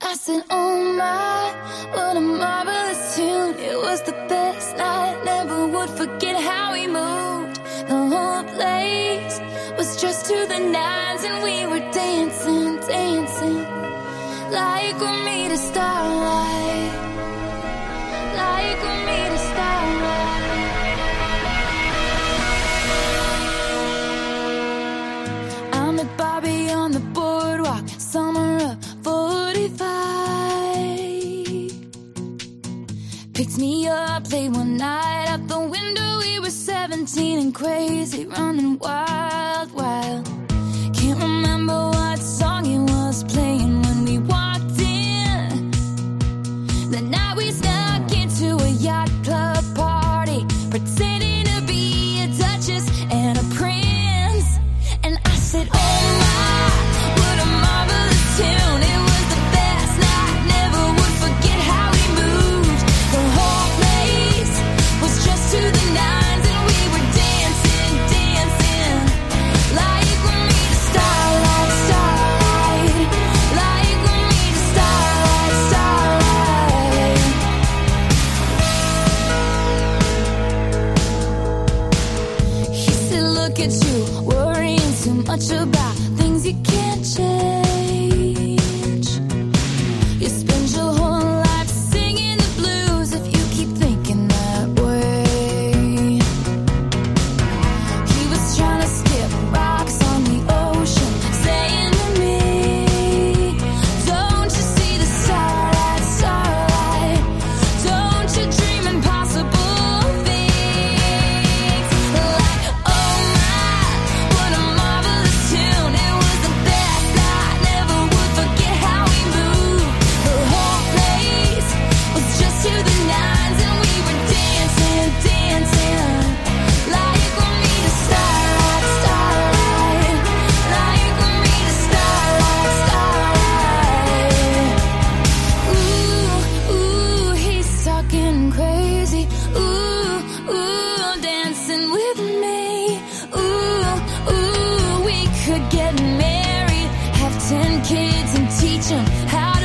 I said, oh my, what a marvelous tune. It was the best night, never would forget how we moved. The whole place was just to the nines, and we were dancing, dancing like we made a star. Picked me up late one night out the window. We were 17 and crazy, running wild, wild. Can't remember what song it was playing when we walked in. The night we snuck into a yacht. worrying too much about things you can't change. kids and teach them how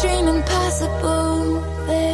dream impossible. There